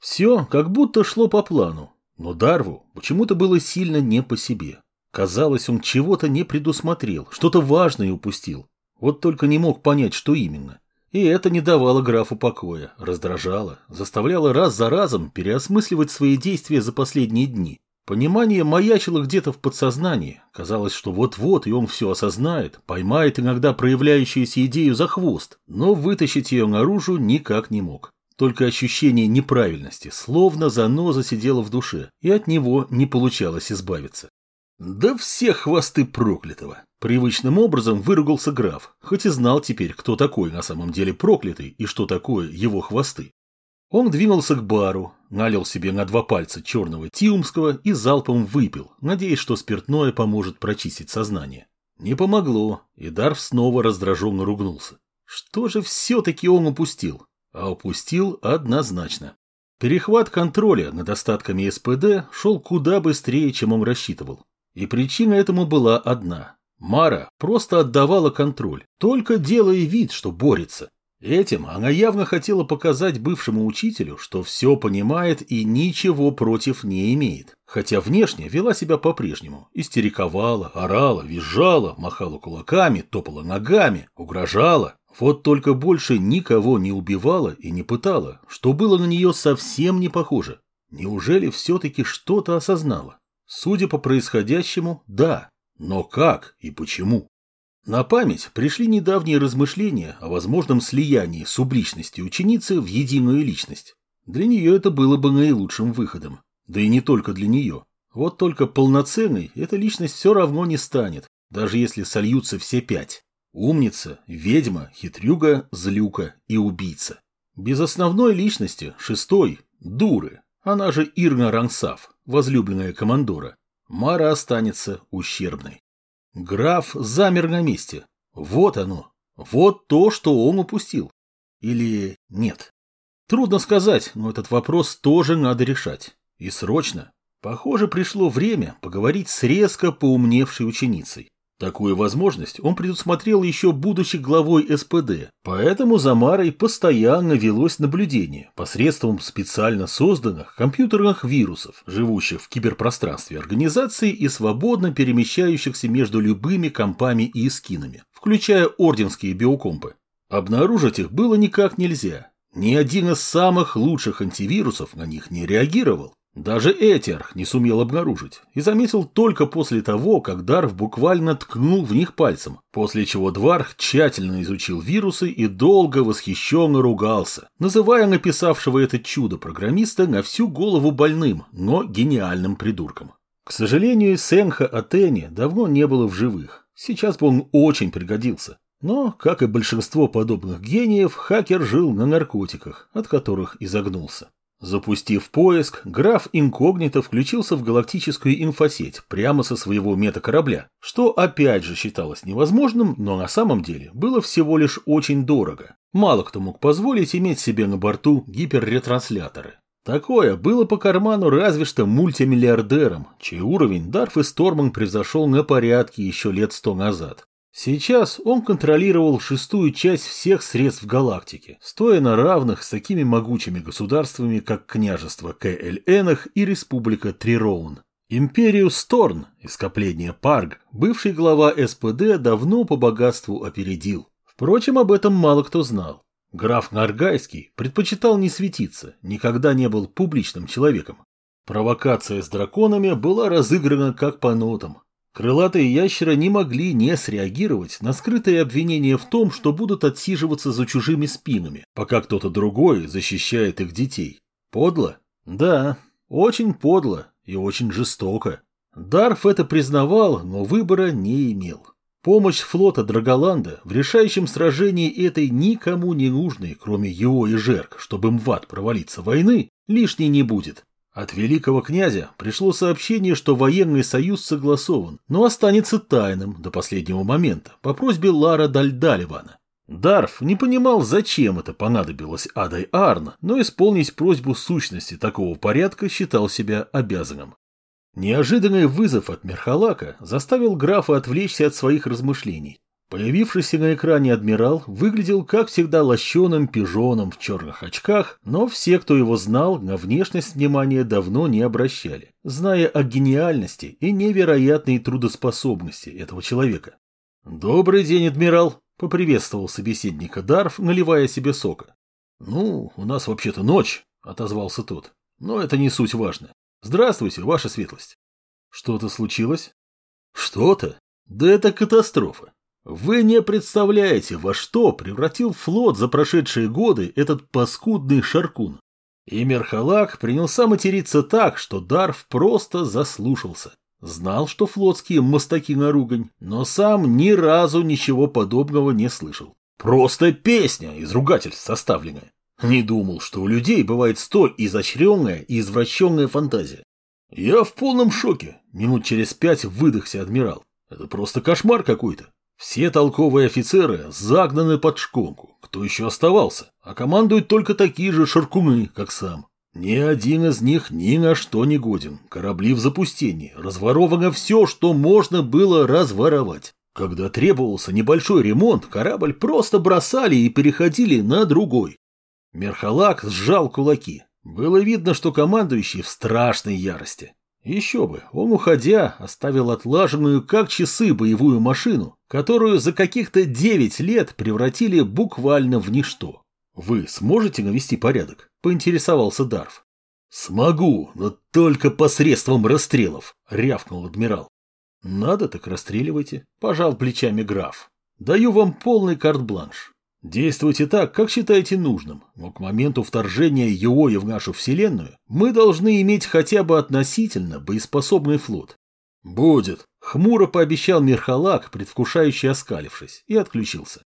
Все как будто шло по плану, но Дарву почему-то было сильно не по себе. Казалось, он чего-то не предусмотрел, что-то важное упустил. Вот только не мог понять, что именно. И это не давало графу покоя, раздражало, заставляло раз за разом переосмысливать свои действия за последние дни. Понимание маячило где-то в подсознании. Казалось, что вот-вот и он все осознает, поймает иногда проявляющуюся идею за хвост, но вытащить ее наружу никак не мог. Только ощущение неправильности, словно заноза сидела в душе, и от него не получалось избавиться. «Да все хвосты проклятого!» Привычным образом выругался граф, хоть и знал теперь, кто такой на самом деле проклятый и что такое его хвосты. Он двинулся к бару, налил себе на два пальца черного тиумского и залпом выпил, надеясь, что спиртное поможет прочистить сознание. Не помогло, и Дарф снова раздраженно ругнулся. Что же все-таки он упустил? А упустил однозначно. Перехват контроля над остатками СПД шел куда быстрее, чем он рассчитывал. И причина этому была одна. Мара просто отдавала контроль, только делая вид, что борется. Этим она явно хотела показать бывшему учителю, что все понимает и ничего против не имеет. Хотя внешне вела себя по-прежнему. Истериковала, орала, визжала, махала кулаками, топала ногами, угрожала. Вот только больше никого не убивала и не пытала, что было на нее совсем не похоже. Неужели все-таки что-то осознала? Судя по происходящему, да. Но как и почему? На память пришли недавние размышления о возможном слиянии субличности ученицы в единую личность. Для нее это было бы наилучшим выходом. Да и не только для нее. Вот только полноценной эта личность все равно не станет, даже если сольются все пять. Умница, ведьма, хитрюга, злюка и убийца. Без основной личности, шестой, дуры, она же Ирна Рансав, возлюбленная командора, Мара останется ущербной. Граф замер на месте. Вот оно. Вот то, что он упустил. Или нет. Трудно сказать, но этот вопрос тоже надо решать. И срочно. Похоже, пришло время поговорить с резко поумневшей ученицей. Такую возможность он предусмотрел еще будучи главой СПД, поэтому за Марой постоянно велось наблюдение посредством специально созданных компьютерных вирусов, живущих в киберпространстве организации и свободно перемещающихся между любыми компами и эскинами, включая орденские биокомпы. Обнаружить их было никак нельзя. Ни один из самых лучших антивирусов на них не реагировал. Даже Этерх не сумел обнаружить и заметил только после того, как Дарв буквально ткнул в них пальцем, после чего Дварх тщательно изучил вирусы и долго восхищенно ругался, называя написавшего это чудо программиста на всю голову больным, но гениальным придурком. К сожалению, Сенха Атени давно не было в живых, сейчас бы он очень пригодился. Но, как и большинство подобных гениев, хакер жил на наркотиках, от которых изогнулся. Запустив поиск, граф инкогнито включился в галактическую инфосеть прямо со своего метакорабля, что опять же считалось невозможным, но на самом деле было всего лишь очень дорого. Мало кто мог позволить иметь себе на борту гиперретрансляторы. Такое было по карману разве что мультимиллиардерам, чей уровень Дарф и Сторман превзошел на порядке еще лет сто назад. Сейчас он контролировал шестую часть всех средств галактики, стоя на равных с такими могучими государствами, как княжество К.Л.Энах и республика Трироун. Империю Сторн, ископление Парг, бывший глава СПД давно по богатству опередил. Впрочем, об этом мало кто знал. Граф Наргайский предпочитал не светиться, никогда не был публичным человеком. Провокация с драконами была разыграна как по нотам, Крылатые ящеры не могли не среагировать на скрытые обвинения в том, что будут отсиживаться за чужими спинами, пока кто-то другой защищает их детей. Подло? Да, очень подло и очень жестоко. Дарф это признавал, но выбора не имел. Помощь флота Драголанда в решающем сражении этой никому не нужной, кроме его и Жерк, чтобы МВАД провалиться войны, лишней не будет. От великого князя пришло сообщение, что военный союз согласован, но останется тайным до последнего момента по просьбе Лара Дальдаливана. Дарф не понимал, зачем это понадобилось Адай Арна, но исполнить просьбу сущности такого порядка считал себя обязанным. Неожиданный вызов от Мерхалака заставил графа отвлечься от своих размышлений. Появившийся на экране адмирал выглядел, как всегда, лощеным пижоном в черных очках, но все, кто его знал, на внешность внимания давно не обращали, зная о гениальности и невероятной трудоспособности этого человека. «Добрый день, адмирал!» — поприветствовал собеседника Дарф, наливая себе сока. «Ну, у нас вообще-то ночь», — отозвался тот. «Но это не суть важно. Здравствуйте, ваша светлость». «Что-то случилось?» «Что-то? Да это катастрофа. Вы не представляете, во что превратил флот за прошедшие годы этот паскудный шаркун. И Мерхалак принялся материться так, что Дарф просто заслушался. Знал, что флотские мостаки на ругань, но сам ни разу ничего подобного не слышал. Просто песня из ругательств составленная. Не думал, что у людей бывает столь изощренная и извращенная фантазия. Я в полном шоке. Минут через пять выдохся адмирал. Это просто кошмар какой-то. Все толковые офицеры загнаны под шконку. Кто еще оставался? А командуют только такие же шаркуны, как сам. Ни один из них ни на что не годен. Корабли в запустении. Разворовано все, что можно было разворовать. Когда требовался небольшой ремонт, корабль просто бросали и переходили на другой. Мерхалак сжал кулаки. Было видно, что командующий в страшной ярости. Еще бы, он, уходя, оставил отлаженную как часы боевую машину, которую за каких-то девять лет превратили буквально в ничто. «Вы сможете навести порядок?» – поинтересовался Дарф. «Смогу, но только посредством расстрелов», – рявкнул адмирал. «Надо так расстреливайте», – пожал плечами граф. «Даю вам полный карт-бланш. Действуйте так, как считаете нужным, но к моменту вторжения Юои в нашу Вселенную мы должны иметь хотя бы относительно боеспособный флот. Будет, хмуро пообещал Мирхалак, предвкушающе оскалившись, и отключился.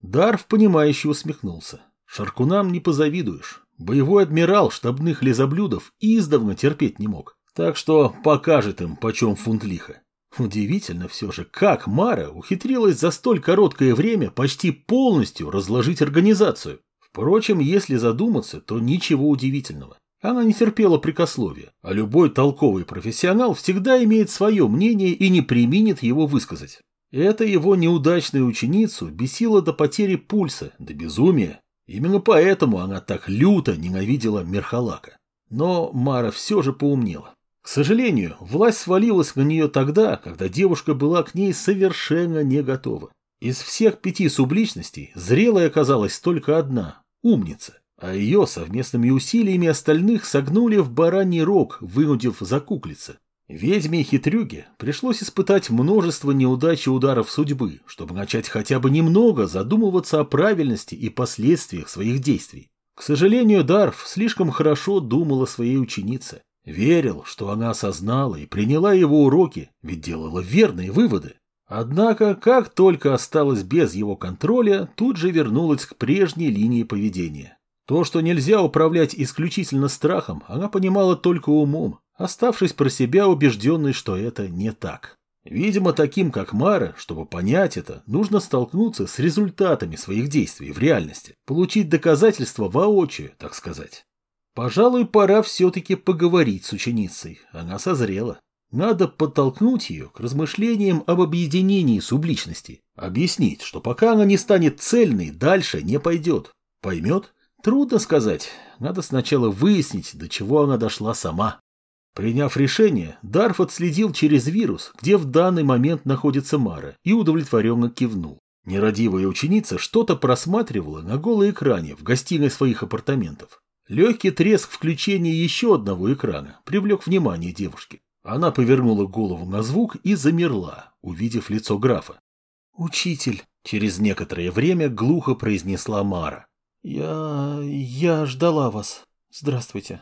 Дарф, понимающе усмехнулся. Шаркунам не позавидуешь. Боевой адмирал штабных лизоблюдов издавна терпеть не мог. Так что покажет им, почем фунт лиха. Удивительно все же, как Мара ухитрилась за столь короткое время почти полностью разложить организацию. Впрочем, если задуматься, то ничего удивительного. Она не терпела прикословия, а любой толковый профессионал всегда имеет свое мнение и не применит его высказать. Это его неудачную ученицу бесило до потери пульса, до безумия. Именно поэтому она так люто ненавидела Мерхалака. Но Мара все же поумнела. К сожалению, власть свалилась на нее тогда, когда девушка была к ней совершенно не готова. Из всех пяти субличностей зрелой оказалась только одна – умница, а ее совместными усилиями остальных согнули в бараний рог, вынудив закуклиться. Ведьме и хитрюге пришлось испытать множество неудач и ударов судьбы, чтобы начать хотя бы немного задумываться о правильности и последствиях своих действий. К сожалению, Дарф слишком хорошо думал о своей ученице. Верил, что она осознала и приняла его уроки, ведь делала верные выводы. Однако, как только осталась без его контроля, тут же вернулась к прежней линии поведения. То, что нельзя управлять исключительно страхом, она понимала только умом, оставшись про себя убежденной, что это не так. Видимо, таким как Мара, чтобы понять это, нужно столкнуться с результатами своих действий в реальности, получить доказательства воочию, так сказать. Пожалуй, пора все-таки поговорить с ученицей. Она созрела. Надо подтолкнуть ее к размышлениям об объединении субличностей. Объяснить, что пока она не станет цельной, дальше не пойдет. Поймет? Трудно сказать. Надо сначала выяснить, до чего она дошла сама. Приняв решение, Дарф отследил через вирус, где в данный момент находится Мара, и удовлетворенно кивнул. Нерадивая ученица что-то просматривала на голой экране в гостиной своих апартаментов. Легкий треск включения еще одного экрана привлек внимание девушки. Она повернула голову на звук и замерла, увидев лицо графа. «Учитель», — через некоторое время глухо произнесла Мара. «Я... я ждала вас. Здравствуйте».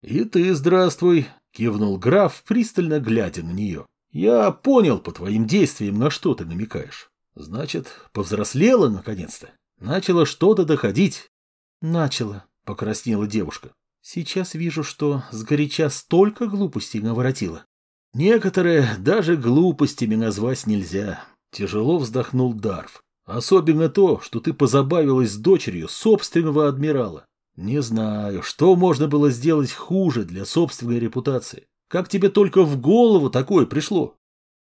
«И ты здравствуй», — кивнул граф, пристально глядя на нее. «Я понял по твоим действиям, на что ты намекаешь. Значит, повзрослела наконец-то? Начала что-то доходить?» «Начала», — покраснела девушка. «Сейчас вижу, что сгоряча столько глупостей наворотила». «Некоторые даже глупостями назвать нельзя», — тяжело вздохнул Дарф. «Особенно то, что ты позабавилась с дочерью собственного адмирала. Не знаю, что можно было сделать хуже для собственной репутации. Как тебе только в голову такое пришло?»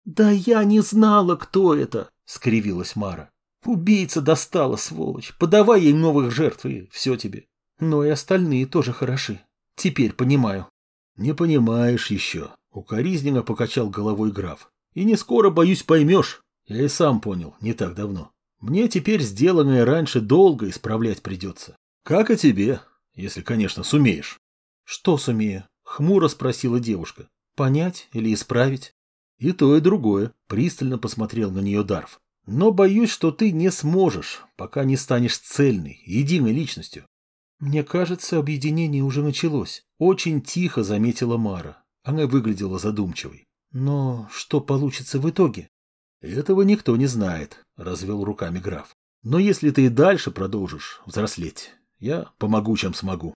«Да я не знала, кто это!» — скривилась Мара. «Убийца достала, сволочь. Подавай ей новых жертв, и все тебе. Но и остальные тоже хороши. Теперь понимаю». «Не понимаешь еще», — укоризненно покачал головой граф. «И не скоро, боюсь, поймешь. Я и сам понял, не так давно. Мне теперь сделанное раньше долго исправлять придется. Как и тебе, если, конечно, сумеешь». «Что сумею?» — хмуро спросила девушка. «Понять или исправить?» «И то, и другое», — пристально посмотрел на нее Дарф. «Но боюсь, что ты не сможешь, пока не станешь цельной, единой личностью. «Мне кажется, объединение уже началось», — очень тихо заметила Мара. Она выглядела задумчивой. «Но что получится в итоге?» «Этого никто не знает», — развел руками граф. «Но если ты и дальше продолжишь взрослеть, я помогу, чем смогу».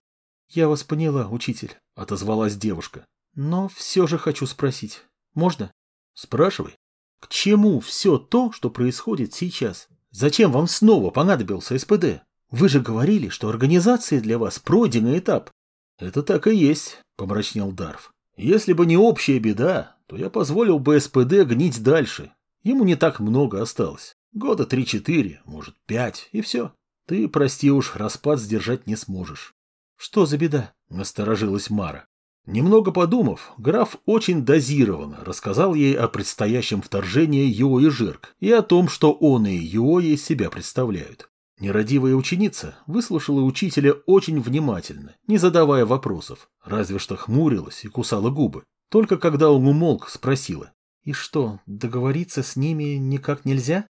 «Я вас поняла, учитель», — отозвалась девушка. «Но все же хочу спросить. Можно?» «Спрашивай». «К чему все то, что происходит сейчас? Зачем вам снова понадобился СПД?» Вы же говорили, что организация для вас пройденный этап. Это так и есть, помрачнел Дарф. Если бы не общая беда, то я позволил бы СПД гнить дальше. Ему не так много осталось. Года три-четыре, может, пять, и все. Ты, прости уж, распад сдержать не сможешь. Что за беда? Насторожилась Мара. Немного подумав, граф очень дозированно рассказал ей о предстоящем вторжении Йо и Жирк и о том, что он и Йо из себя представляют. Нерадивая ученица выслушала учителя очень внимательно, не задавая вопросов, разве что хмурилась и кусала губы. Только когда он умолк, спросила. «И что, договориться с ними никак нельзя?»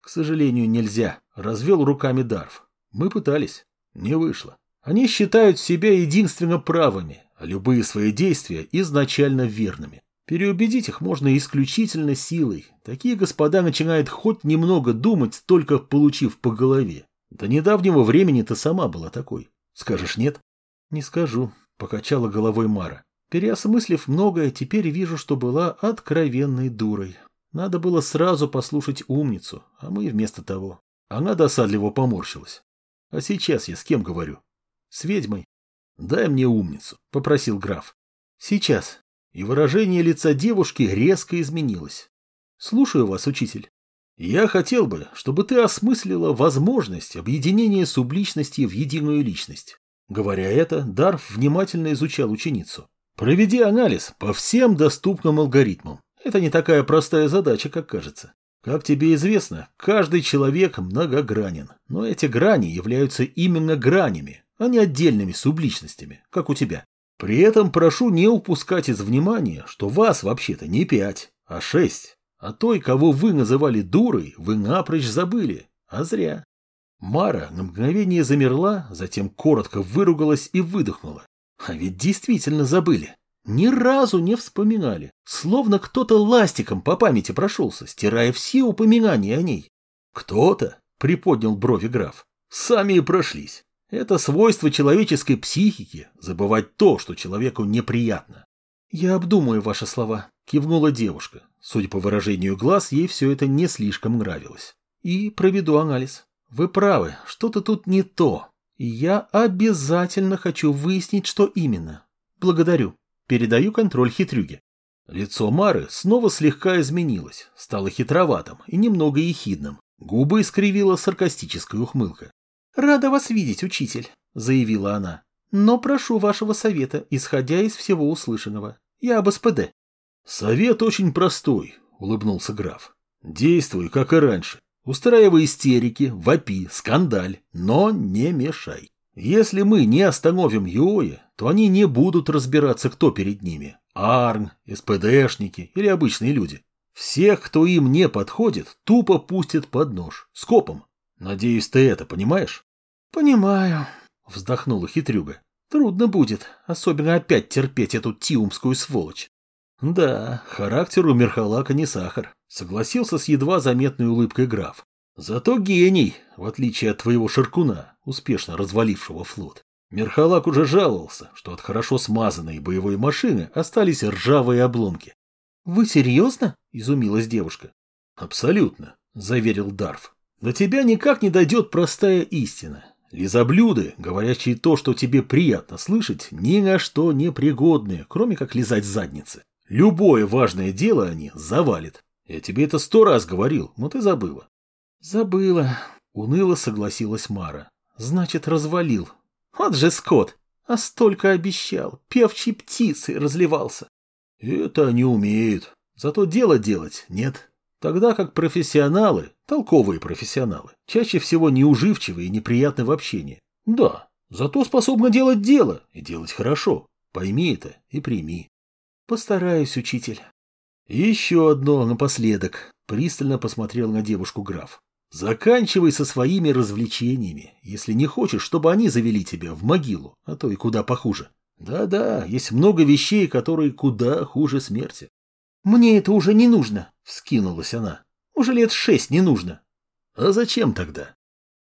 «К сожалению, нельзя», — развел руками Дарф. «Мы пытались. Не вышло. Они считают себя единственно правыми, а любые свои действия изначально верными. Переубедить их можно исключительно силой. Такие господа начинают хоть немного думать, только получив по голове. До недавнего времени ты сама была такой. Скажешь нет? Не скажу, покачала головой Мара. Переосмыслив многое, теперь вижу, что была откровенной дурой. Надо было сразу послушать умницу, а мы вместо того. Она досадливо поморщилась. А сейчас я с кем говорю? С ведьмой. Дай мне умницу, попросил граф. Сейчас, и выражение лица девушки резко изменилось. «Слушаю вас, учитель. Я хотел бы, чтобы ты осмыслила возможность объединения субличности в единую личность». Говоря это, Дарф внимательно изучал ученицу. «Проведи анализ по всем доступным алгоритмам. Это не такая простая задача, как кажется. Как тебе известно, каждый человек многогранен, но эти грани являются именно гранями, а не отдельными субличностями, как у тебя. При этом прошу не упускать из внимания, что вас вообще-то не пять, а шесть. А той, кого вы называли дурой, вы напрочь забыли. А зря. Мара на мгновение замерла, затем коротко выругалась и выдохнула. А ведь действительно забыли. Ни разу не вспоминали. Словно кто-то ластиком по памяти прошелся, стирая все упоминания о ней. Кто-то, приподнял брови граф, сами и прошлись. Это свойство человеческой психики – забывать то, что человеку неприятно. «Я обдумаю ваши слова», – кивнула девушка. Судя по выражению глаз, ей все это не слишком нравилось. «И проведу анализ. Вы правы, что-то тут не то. И я обязательно хочу выяснить, что именно. Благодарю. Передаю контроль хитрюге». Лицо Мары снова слегка изменилось, стало хитроватым и немного ехидным. Губы искривила саркастическая ухмылка. «Рада вас видеть, учитель», — заявила она. «Но прошу вашего совета, исходя из всего услышанного. Я об СПД». «Совет очень простой», — улыбнулся граф. «Действуй, как и раньше. Устраивай истерики, вопи, скандаль, но не мешай. Если мы не остановим Йоя, то они не будут разбираться, кто перед ними. Арн, СПДшники или обычные люди. Всех, кто им не подходит, тупо пустят под нож, скопом. Надеюсь, ты это понимаешь? Понимаю, вздохнула хитрюга. Трудно будет, особенно опять терпеть эту тиумскую сволочь. Да, характер у Мерхалака не сахар, согласился с едва заметной улыбкой граф. Зато гений, в отличие от твоего Шаркуна, успешно развалившего флот. Мерхалак уже жаловался, что от хорошо смазанной боевой машины остались ржавые обломки. «Вы серьезно?» – изумилась девушка. «Абсолютно», – заверил Дарф. До тебя никак не дойдет простая истина. Лизоблюды, говорящие то, что тебе приятно слышать, ни на что не пригодны, кроме как лизать задницы. Любое важное дело они завалят. Я тебе это сто раз говорил, но ты забыла. Забыла. Уныло согласилась Мара. Значит, развалил. Вот же скот. А столько обещал. Певчей птицей разливался. Это они умеют. Зато дело делать нет. Тогда как профессионалы, толковые профессионалы, чаще всего неуживчивые и неприятны в общении. Да, зато способны делать дело и делать хорошо. Пойми это и прими. Постараюсь, учитель. еще одно напоследок. Пристально посмотрел на девушку граф. Заканчивай со своими развлечениями, если не хочешь, чтобы они завели тебя в могилу, а то и куда похуже. Да-да, есть много вещей, которые куда хуже смерти. Мне это уже не нужно, вскинулась она. Уже лет шесть не нужно. А зачем тогда?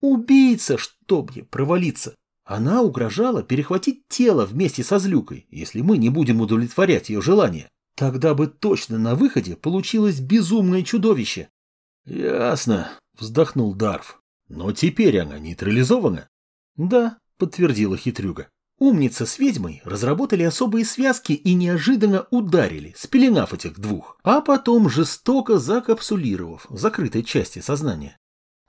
Убийца, чтоб ей провалиться. Она угрожала перехватить тело вместе со злюкой, если мы не будем удовлетворять ее желание. Тогда бы точно на выходе получилось безумное чудовище. Ясно, вздохнул Дарф. Но теперь она нейтрализована? Да, подтвердила хитрюга. Умница с ведьмой разработали особые связки и неожиданно ударили, спеленав этих двух, а потом жестоко закапсулировав в закрытой части сознания.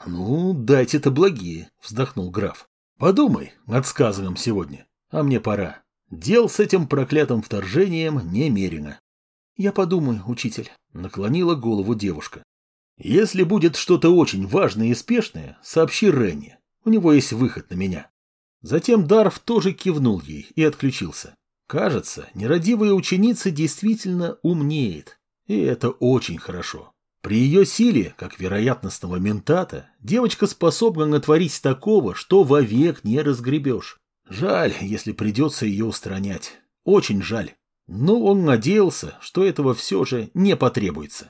«Ну, дайте-то благие», — вздохнул граф. «Подумай над сказанным сегодня, а мне пора. Дел с этим проклятым вторжением немерено». «Я подумаю, учитель», — наклонила голову девушка. Если будет что-то очень важное и спешное, сообщи Ренни. У него есть выход на меня. Затем Дарф тоже кивнул ей и отключился. Кажется, нерадивая ученица действительно умнеет. И это очень хорошо. При ее силе, как вероятностного ментата, девочка способна натворить такого, что вовек не разгребешь. Жаль, если придется ее устранять. Очень жаль. Но он надеялся, что этого все же не потребуется.